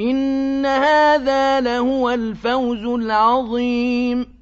إِنَّ هَٰذَا لَهُوَ الْفَوْزُ الْعَظِيمُ